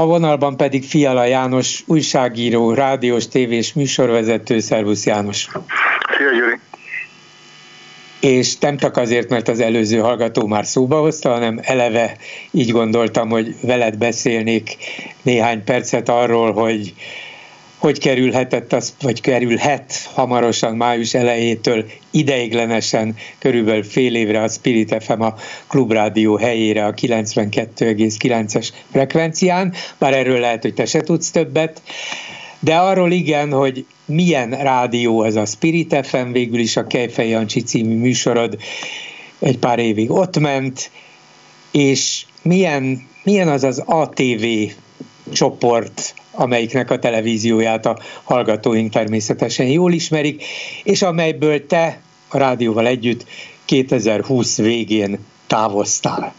A vonalban pedig Fiala János, újságíró, rádiós, tévés műsorvezető. Szervusz János! Szia Gyuri! és nem csak azért, mert az előző hallgató már szóba hozta, hanem eleve így gondoltam, hogy veled beszélnék néhány percet arról, hogy hogy kerülhetett az, vagy kerülhet hamarosan május elejétől ideiglenesen körülbelül fél évre a Spirit FM a klubrádió helyére a 92,9-es frekvencián, bár erről lehet, hogy te se tudsz többet, de arról igen, hogy milyen rádió ez a Spirit FM, végül is a Kejfej Jancsi című műsorod egy pár évig ott ment, és milyen, milyen az az ATV csoport, amelyiknek a televízióját a hallgatóink természetesen jól ismerik, és amelyből te a rádióval együtt 2020 végén távoztál.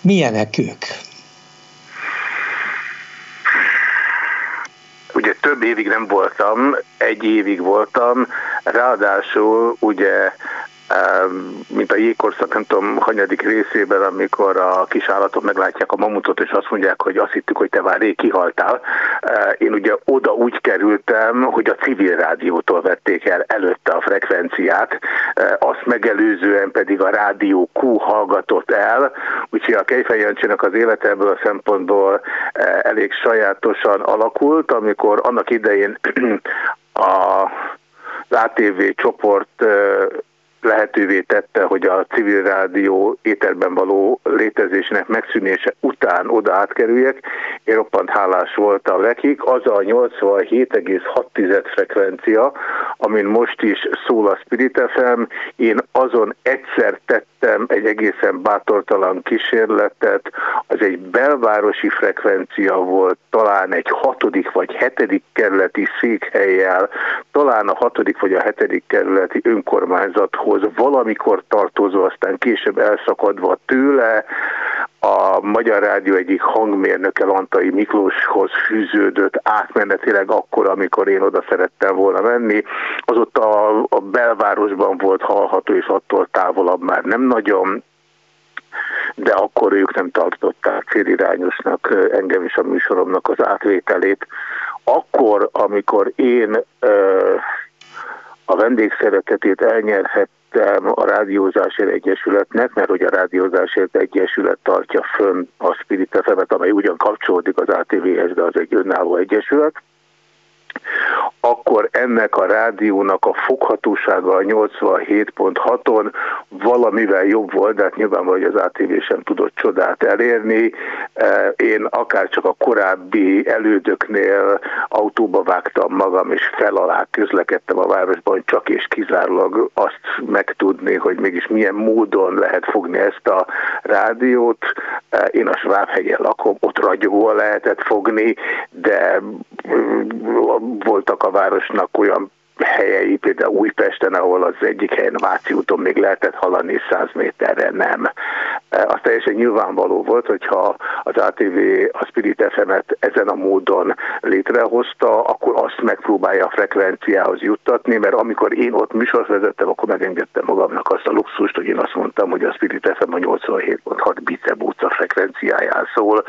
Milyenek ők? Ugye több évig nem voltam, egy évig voltam, ráadásul ugye mint a jégkorszak, nem tudom, hanyadik részében, amikor a kis állatok meglátják a mamutot, és azt mondják, hogy azt hittük, hogy te már rég kihaltál. Én ugye oda úgy kerültem, hogy a civil rádiótól vették el előtte a frekvenciát, azt megelőzően pedig a rádió Q hallgatott el, úgyhogy a Kejfej az életemből a szempontból elég sajátosan alakult, amikor annak idején a az ATV csoport lehetővé tette, hogy a civil rádió éterben való létezésének megszűnése után oda átkerüljek. Én roppant hálás voltam nekik. Az a 87,6 frekvencia, amin most is szól a Spirit FM, én azon egyszer tettem egy egészen bátortalan kísérletet, az egy belvárosi frekvencia volt, talán egy hatodik vagy hetedik kerületi székhelyjel, talán a hatodik vagy a hetedik kerületi önkormányzathoz valamikor tartozó, aztán később elszakadva tőle, a Magyar Rádió egyik hangmérnöke Lantai Miklóshoz fűződött átmenetileg akkor, amikor én oda szerettem volna menni. Az ott a, a belvárosban volt hallható, és attól távolabb már nem nagyon, de akkor ők nem tartották célirányosnak engem is a műsoromnak az átvételét. Akkor, amikor én ö, a vendégszeretetét elnyerhet tettem a Rádiózásért Egyesületnek, mert hogy a Rádiózásért Egyesület tartja fönn a Spirit fm amely ugyan kapcsolódik az ATV-hez, de az egy önálló egyesület akkor ennek a rádiónak a foghatósága a 87.6-on valamivel jobb volt, de hát nyilvánvaló, hogy az ATV sem tudott csodát elérni. E, én akár csak a korábbi elődöknél autóba vágtam magam, és fel alá közlekedtem a városban, csak és kizárólag azt megtudni, hogy mégis milyen módon lehet fogni ezt a rádiót. E, én a Svábhegyen lakom, ott ragyogóan lehetett fogni, de voltak a városnak olyan helyei, például Újpesten, ahol az egyik helyen Váci úton még lehetett hallani 100 méterre nem. E, az teljesen nyilvánvaló volt, hogyha az ATV a Spirit FM-et ezen a módon létrehozta, akkor azt megpróbálja a frekvenciához juttatni, mert amikor én ott műsort vezettem, akkor megengedtem magamnak azt a luxust, hogy én azt mondtam, hogy a Spirit FM a 87.6 Bicep utca frekvenciáján szól,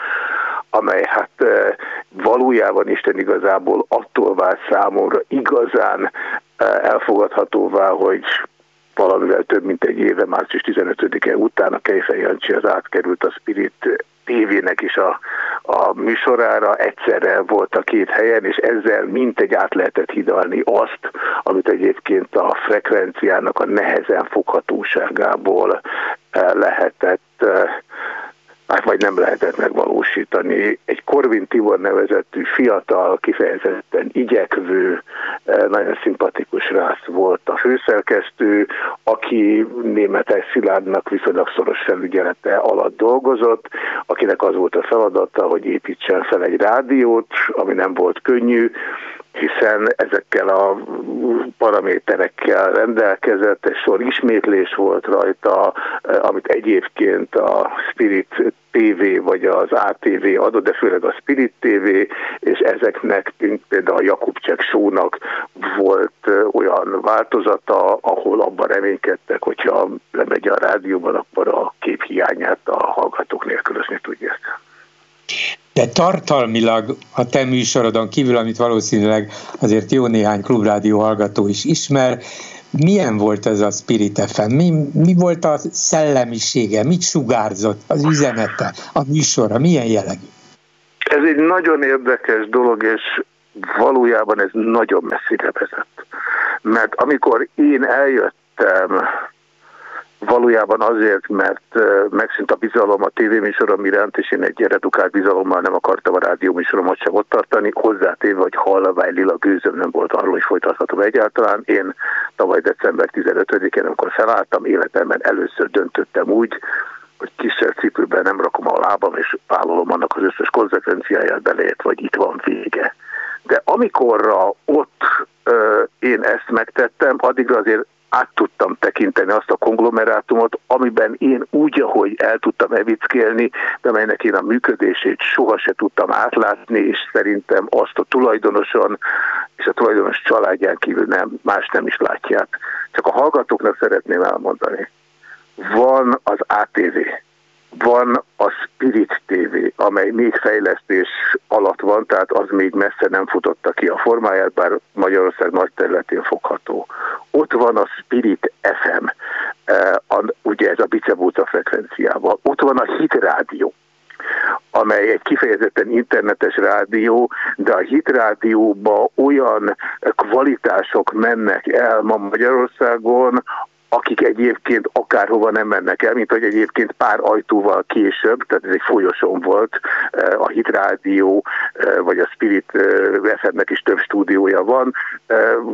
amely hát e, valójában Isten igazából attól vált számomra igazán e, elfogadhatóvá, hogy valamivel több mint egy éve, március 15-e után a Kejfej Jancsi az átkerült a Spirit tévének is a, a műsorára, egyszerre volt a két helyen, és ezzel mintegy át lehetett hidalni azt, amit egyébként a frekvenciának a nehezen foghatóságából e, lehetett hát vagy nem lehetett megvalósítani. Egy Korvin Tibor nevezetű fiatal, kifejezetten igyekvő, eh, nagyon szimpatikus rász volt a főszerkesztő, aki németek Szilárdnak viszonylag szoros felügyelete alatt dolgozott, akinek az volt a feladata, hogy építsen fel egy rádiót, ami nem volt könnyű, hiszen ezekkel a paraméterekkel rendelkezett, egy sor ismétlés volt rajta, eh, amit egyébként a Spirit TV vagy az ATV adott, de főleg a Spirit TV, és ezeknek, például a Jakubcsek sónak volt eh, olyan változata, ahol abban reménykedtek, hogyha lemegy a rádióban, akkor a képhiányát a hallgatók nélkülözni tudják. De tartalmilag a te műsorodon kívül, amit valószínűleg azért jó néhány klubrádió hallgató is ismer, milyen volt ez a Spirit FM? Mi, mi volt a szellemisége? Mit sugárzott az üzenete, a műsora? Milyen jellegű? Ez egy nagyon érdekes dolog, és valójában ez nagyon messzire vezet. Mert amikor én eljöttem valójában azért, mert megszűnt a bizalom a tévéműsorom iránt, és én egy redukált bizalommal nem akartam a rádióműsoromat sem ott tartani, hozzátéve, hogy hallavány lila gőzöm nem volt arról, hogy folytathatom egyáltalán. Én tavaly december 15-én, amikor felálltam, életemben először döntöttem úgy, hogy kisebb cipőben nem rakom a lábam, és vállalom annak az összes konzekvenciáját beleért, vagy itt van vége. De amikorra ott én ezt megtettem, addigra azért át tudtam tekinteni azt a konglomerátumot, amiben én úgy, ahogy el tudtam evickélni, de amelynek én a működését soha se tudtam átlátni, és szerintem azt a tulajdonoson és a tulajdonos családján kívül nem, más nem is látják. Csak a hallgatóknak szeretném elmondani. Van az ATV, van a Spirit TV, amely még fejlesztés alatt van, tehát az még messze nem futotta ki a formáját, bár Magyarország nagy területén fogható. Ott van a Spirit FM, eh, ugye ez a bicebóta frekvenciával. Ott van a Hit Rádió, amely egy kifejezetten internetes rádió, de a hit rádióba olyan kvalitások mennek el ma Magyarországon, akik egyébként akárhova nem mennek el, mint hogy egyébként pár ajtóval később, tehát ez egy folyosón volt, eh, a Hit Rádió, eh, vagy a Spirit eh, FM-nek is több stúdiója van.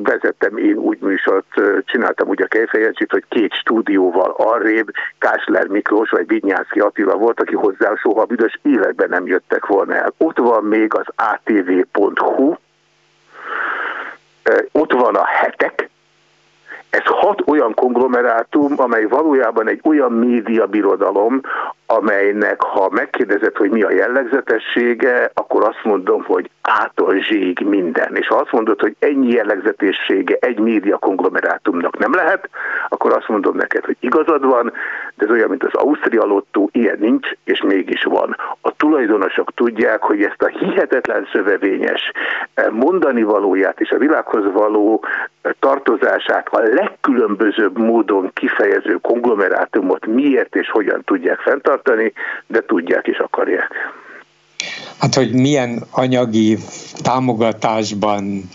Vezettem én úgy műsort, csináltam úgy a Kejfejancsit, hogy két stúdióval arrébb Kásler Miklós vagy Vinyánszki Attila volt, aki hozzá soha büdös életben nem jöttek volna el. Ott van még az atv.hu, ott van a hetek, ez hat olyan konglomerátum, amely valójában egy olyan médiabirodalom, amelynek ha megkérdezed, hogy mi a jellegzetessége, akkor azt mondom, hogy ától zség minden. És ha azt mondod, hogy ennyi jellegzetessége egy média konglomerátumnak nem lehet, akkor azt mondom neked, hogy igazad van, de ez olyan, mint az Ausztria lottó, ilyen nincs, és mégis van. A tulajdonosok tudják, hogy ezt a hihetetlen szövevényes eh, mondani valóját és a világhoz való eh, tartozását a legkülönbözőbb módon kifejező konglomerátumot miért és hogyan tudják fenntartani, de tudják és akarják. Hát, hogy milyen anyagi támogatásban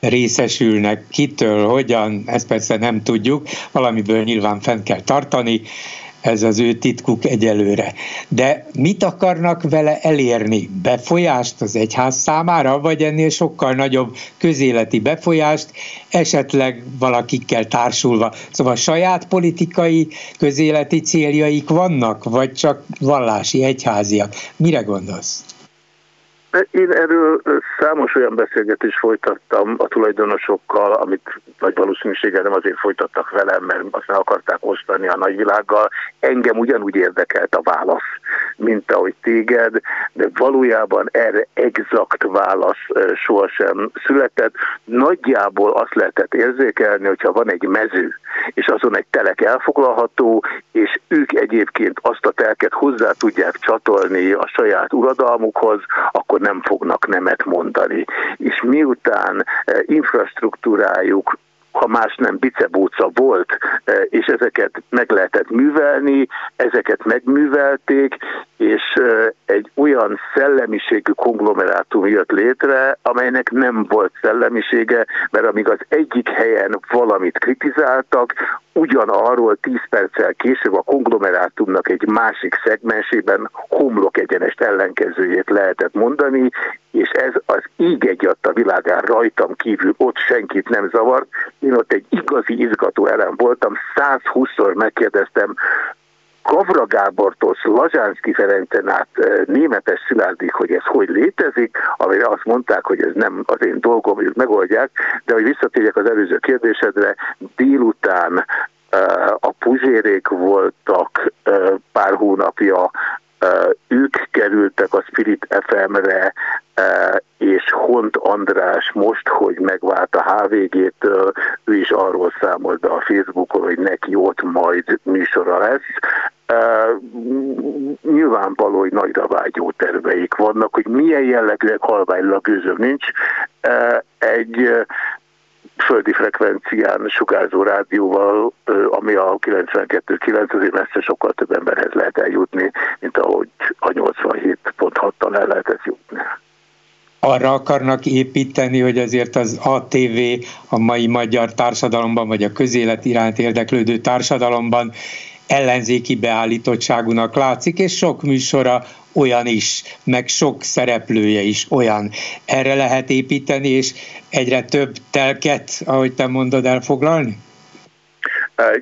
részesülnek, kitől, hogyan, ezt persze nem tudjuk, valamiből nyilván fent kell tartani, ez az ő titkuk egyelőre. De mit akarnak vele elérni? Befolyást az egyház számára, vagy ennél sokkal nagyobb közéleti befolyást, esetleg valakikkel társulva? Szóval saját politikai, közéleti céljaik vannak, vagy csak vallási, egyháziak? Mire gondolsz? Én erről számos olyan beszélgetést folytattam a tulajdonosokkal, amit nagy valószínűséggel nem azért folytattak velem, mert azt nem akarták osztani a nagyvilággal. Engem ugyanúgy érdekelt a válasz, mint ahogy téged, de valójában erre exakt válasz sohasem született. Nagyjából azt lehetett érzékelni, hogyha van egy mező, és azon egy telek elfoglalható, és ők egyébként azt a telket hozzá tudják csatolni a saját uradalmukhoz, akkor nem fognak nemet mondani. És miután eh, infrastruktúrájuk ha más nem bicebóca volt, eh, és ezeket meg lehetett művelni, ezeket megművelték, és eh, egy olyan szellemiségű konglomerátum jött létre, amelynek nem volt szellemisége, mert amíg az egyik helyen valamit kritizáltak, ugyanarról 10 perccel később a konglomerátumnak egy másik szegmensében homlok egyenest ellenkezőjét lehetett mondani, és ez az íg egyadt a világán rajtam kívül, ott senkit nem zavart. Én ott egy igazi izgató elem voltam, 120-szor megkérdeztem, Kavra Gábortól Lazsánszki Ferencen át németes Szilárdig, hogy ez hogy létezik, amire azt mondták, hogy ez nem az én dolgom, hogy megoldják, de hogy visszatérjek az előző kérdésedre, délután a puzsérék voltak pár hónapja, ők kerültek a Spirit FM-re, és Hont András most, hogy megvált a HVG-től, ő is arról számolt be a Facebookon, hogy neki ott majd műsora lesz. nyilvánvaló, hogy nagyra vágyó terveik vannak, hogy milyen jellegűek halványlag gőzöm nincs. Egy földi frekvencián sugárzó rádióval, ami a 92.9, azért messze sokkal több emberhez lehet eljutni, mint ahogy a 87.6-tal el lehet ezt jutni arra akarnak építeni, hogy azért az ATV a mai magyar társadalomban, vagy a közélet iránt érdeklődő társadalomban ellenzéki beállítottságúnak látszik, és sok műsora olyan is, meg sok szereplője is olyan. Erre lehet építeni, és egyre több telket, ahogy te mondod, elfoglalni?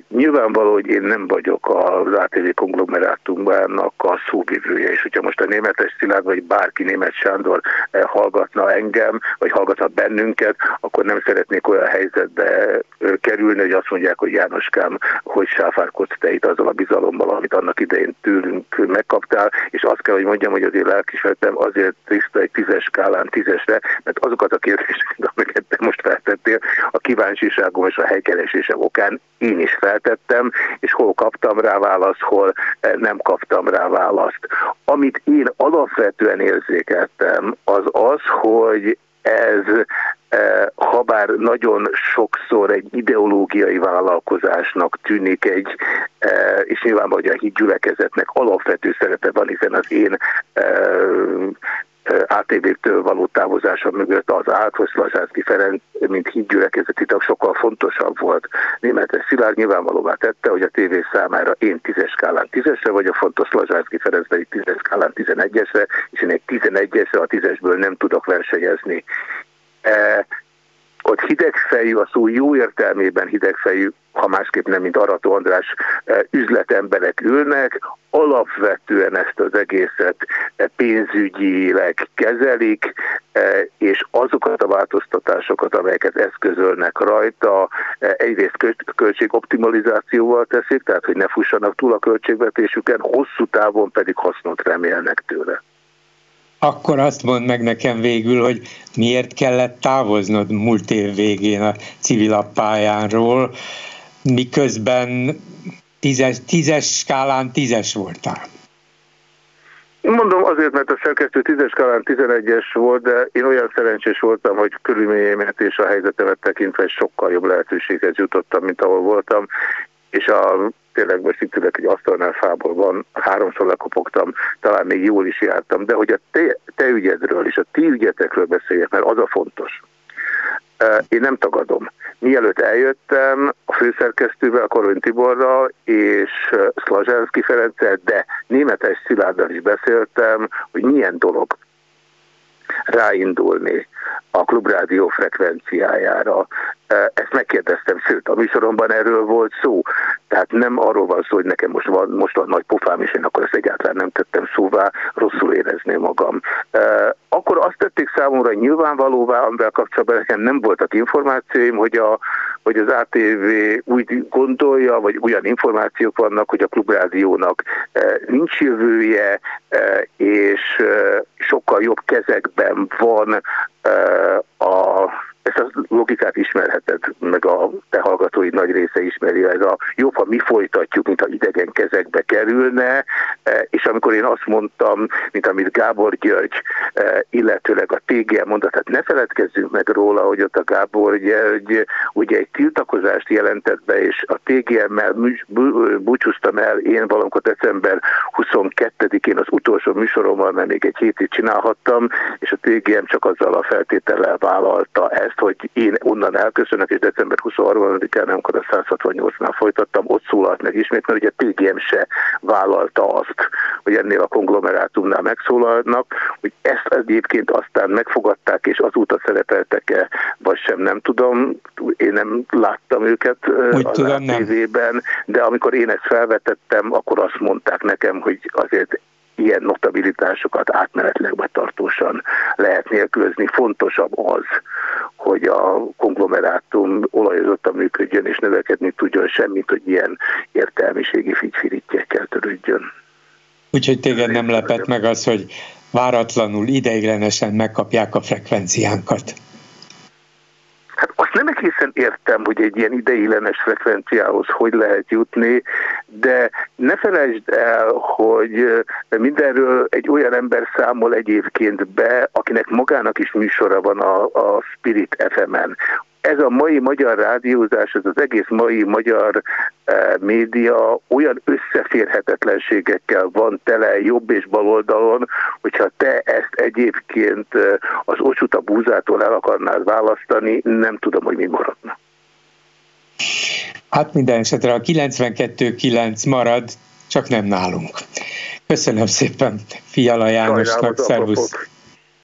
Nyilvánvaló, hogy én nem vagyok az ATV konglomerátumnak a szóvivője, és hogyha most a németes Szilárd, vagy bárki német Sándor hallgatna engem, vagy hallgatna bennünket, akkor nem szeretnék olyan helyzetbe kerülni, hogy azt mondják, hogy Jánoskám, hogy sáfárkodsz te itt azzal a bizalommal, amit annak idején tőlünk megkaptál, és azt kell, hogy mondjam, hogy az én lelkismeretem azért tiszta egy tízes skálán tízesre, mert azokat a kérdéseket, amiket te most feltettél, a kíváncsiságom és a helykeresésem okán én is feltettem, és hol kaptam rá választ, hol eh, nem kaptam rá választ. Amit én alapvetően érzékeltem, az az, hogy ez eh, ha bár nagyon sokszor egy ideológiai vállalkozásnak tűnik egy, eh, és nyilván vagy a hídgyülekezetnek alapvető szerepe van, hiszen az én ATV-től való távozása mögött az állt, hogy Szlazsánszki Ferenc, mint hídgyülekezeti tag sokkal fontosabb volt. Németes Szilárd nyilvánvalóvá tette, hogy a tévé számára én tízes skálán tízesre vagyok fontos, Szlazsánszki Ferenc pedig tízes skálán tizenegyesre, és én egy tizenegyesre a tízesből nem tudok versenyezni. E, ott hidegfejű, a szó jó értelmében hidegfejű, ha másképp nem, mint Arató András e, üzletemberek ülnek, alapvetően ezt az egészet e, pénzügyileg kezelik, e, és azokat a változtatásokat, amelyeket eszközölnek rajta, egyrészt költségoptimalizációval teszik, tehát hogy ne fussanak túl a költségvetésüken, hosszú távon pedig hasznot remélnek tőle akkor azt mond meg nekem végül, hogy miért kellett távoznod múlt év végén a civilappályánról, miközben tízes, tízes skálán tízes voltál. Mondom azért, mert a szerkesztő tízes skálán 11-es volt, de én olyan szerencsés voltam, hogy körülményeimet és a helyzetemet tekintve sokkal jobb lehetőséghez jutottam, mint ahol voltam, és a tényleg most itt ülök egy asztalnál fából van, háromszor lekopogtam, talán még jól is jártam, de hogy a te, te ügyedről és a ti ügyetekről beszéljek, mert az a fontos. Én nem tagadom. Mielőtt eljöttem a főszerkesztővel, Korony Tiborral és Szlazsánszki Ferenccel, de németes Szilárddal is beszéltem, hogy milyen dolog ráindulni a klubrádió frekvenciájára. Ezt megkérdeztem, sőt, a műsoromban erről volt szó. Tehát nem arról van szó, hogy nekem most van, most van nagy pofám, és én akkor ezt egyáltalán nem tettem szóvá, rosszul érezném magam. Akkor azt tették számomra nyilvánvalóvá, amivel kapcsolatban nekem nem voltak információim, hogy, a, hogy az ATV úgy gondolja, vagy olyan információk vannak, hogy a klubrádiónak nincs jövője, és sokkal jobb kezekben van a ezt a logikát ismerheted, meg a te hallgatóid nagy része ismeri, ez a jobb, ha mi folytatjuk, mint ha idegen kezekbe kerülne, e, és amikor én azt mondtam, mint amit Gábor György, e, illetőleg a TGM mondta, tehát ne feledkezzünk meg róla, hogy ott a Gábor György ugye egy tiltakozást jelentett be, és a TGM-mel búcsúztam el én valamikor december 22-én az utolsó műsorommal, mert még egy hétig csinálhattam, és a TGM csak azzal a feltétellel vállalta ezt, hogy én onnan elköszönök, és december 23-án, amikor a 168-nál folytattam, ott szólalt meg ismét, mert ugye TGM se vállalta azt, hogy ennél a konglomerátumnál megszólalnak, hogy ezt egyébként aztán megfogadták, és azóta szerepeltek-e, vagy sem, nem tudom. Én nem láttam őket Úgy az tudom, TV-ben, de amikor én ezt felvetettem, akkor azt mondták nekem, hogy azért ilyen notabilitásokat átmenetleg vagy tartósan lehet nélkülözni. Fontosabb az, hogy a konglomerátum olajozottan működjön és növekedni tudjon, semmit, hogy ilyen értelmiségi figyfirityekkel törődjön. Úgyhogy téged nem lepett meg az, hogy váratlanul, ideiglenesen megkapják a frekvenciánkat. Hát azt nem egészen értem, hogy egy ilyen ideiglenes frekvenciához hogy lehet jutni, de ne felejtsd el, hogy mindenről egy olyan ember számol egyébként be, akinek magának is műsora van a, a Spirit FM-en ez a mai magyar rádiózás, ez az egész mai magyar e, média olyan összeférhetetlenségekkel van tele jobb és bal oldalon, hogyha te ezt egyébként eh, az ocsuta búzától el akarnád választani, nem tudom, hogy mi maradna. Hát minden esetre a 92-9 marad, csak nem nálunk. Köszönöm szépen Fiala Jánosnak, szervusz!